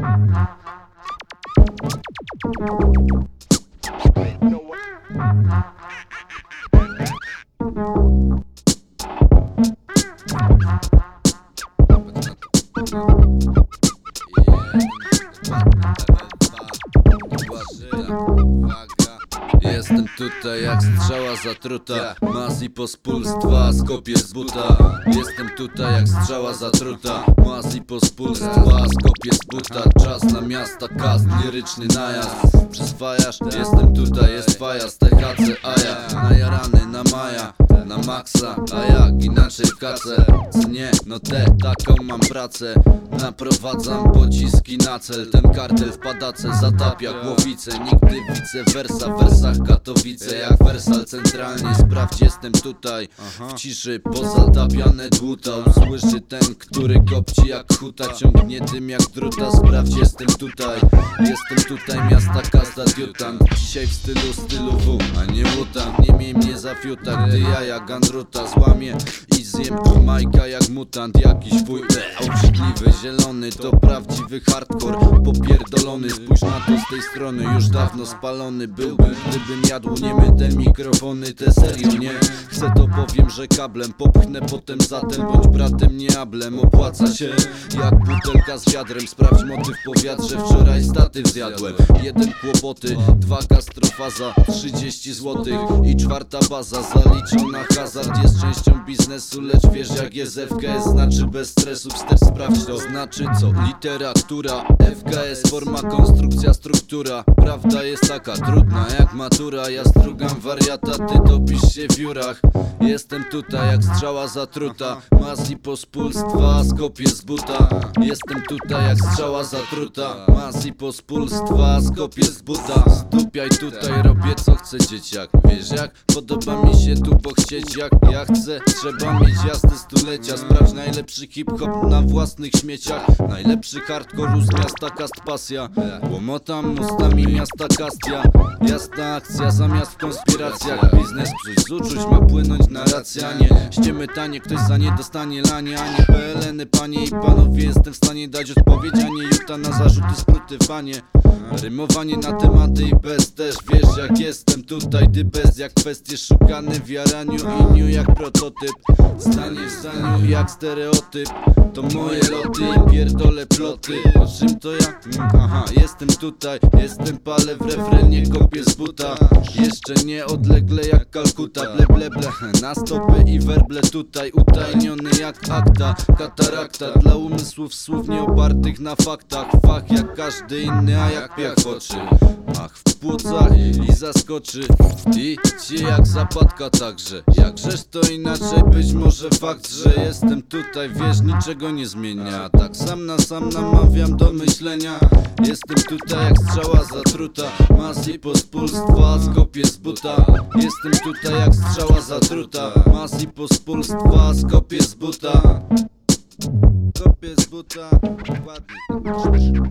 Jestem tutaj jak strzała zatruta. Mas i pospólstwa, skopie z buta. Jestem tutaj jak strzała zatruta. Mas i pospólstwa, skopie z buta. Czas na miasta, kast, liryczny najazd. Przyswajasz, jestem tutaj, jest faja z THC, a maksa A jak inaczej Co nie, no te, taką mam pracę. Naprowadzam pociski na cel Ten kartel w padace zatapia głowice Nigdy vice versa, w wersach Katowice Jak wersal centralnie, sprawdź jestem tutaj W ciszy pozatapiane dłuta Usłyszy ten, który kopci jak huta Ciągnie dym jak druta, sprawdź jestem tutaj Jestem tutaj, miasta kasta diutant. Dzisiaj w stylu, stylu W, a nie mutant. Nie miej mnie za fiuta, gdy ja jak Gandruta Złamię i zjem Majka jak mutant Jakiś wuj, obrzydliwy, zielony To prawdziwy hardcore, popierdolony. Spójrz na to z tej strony, już dawno spalony Byłbym, gdybym jadł niemyte mikrofony Te serio, nie? Chcę to powiem, że kablem Popchnę potem zatem, bądź bratem, nie ablem. Opłaca się, jak butelka z wiadrem. Sprawdź motyw po wczoraj statyw zjadłem. Jeden kłopoty, dwa gastrofaza 30 złotych i czwarta baza Zaliczona hazard jest częścią biznesu Lecz wiesz jak jest FKS, znaczy bez stresu Wstecz sprawdź to, znaczy co? Literatura FKS, forma, konstrukcja, struktura. Prawda jest taka trudna jak matura. Ja strugam wariata, ty topisz się w jurach Jestem tutaj jak strzała zatruta. Mas i pospólstwa, skopie z buta. Jestem tutaj jak strzała zatruta. Mas i pospólstwa, skopie z buta. Stupiaj tutaj, robię co chcę dzieciak. Wiesz jak? Podoba mi się tu bo chcieć jak ja chcę. Trzeba mieć jazdy stulecia. Sprawdź najlepszy hip-hop na własnych śmieciach. Najlepszy hardcore z miasta Kast Pasja Łomotam ustami miasta Kastia. Jasna akcja zamiast w konspiracjach Biznes psuć z uczuć ma płynąć narracja Nie ściemy tanie, ktoś za nie dostanie lanie A nie PLN-y, panie i panowie. Jestem w stanie dać odpowiedź, a nie Juta na zarzuty skróty panie Rymowanie na tematy i bez też Wiesz jak jestem tutaj, ty bez Jak kwestie szukane w jaraniu i niu jak prototyp. Zdanie w zdaniu jak stereotyp. To moje loty i pierdolę ploty. O czym to ja? Mm, Aha, jestem tutaj, jestem palę w refrenie Kopię z buta. Jeszcze nie odlegle jak Kalkuta. Ble ble ble, na stopy i werble tutaj Utajniony jak akta, katarakta Dla umysłów słów nie opartych na faktach. Fach jak każdy inny, a jak w oczy. Ach, w płucach i zaskoczy. I ci jak zapadka także Jak rzecz to inaczej być może fakt, że jestem tutaj Wiesz, niczego nie zmienia. Tak sam na sam namawiam do myślenia. Jestem tutaj jak strzała zatruta. Mas i pospólstwa, skopie z buta. Jestem tutaj jak strzała zatruta. Mas i pospólstwa, skopie z buta. Kopię z buta, ładnie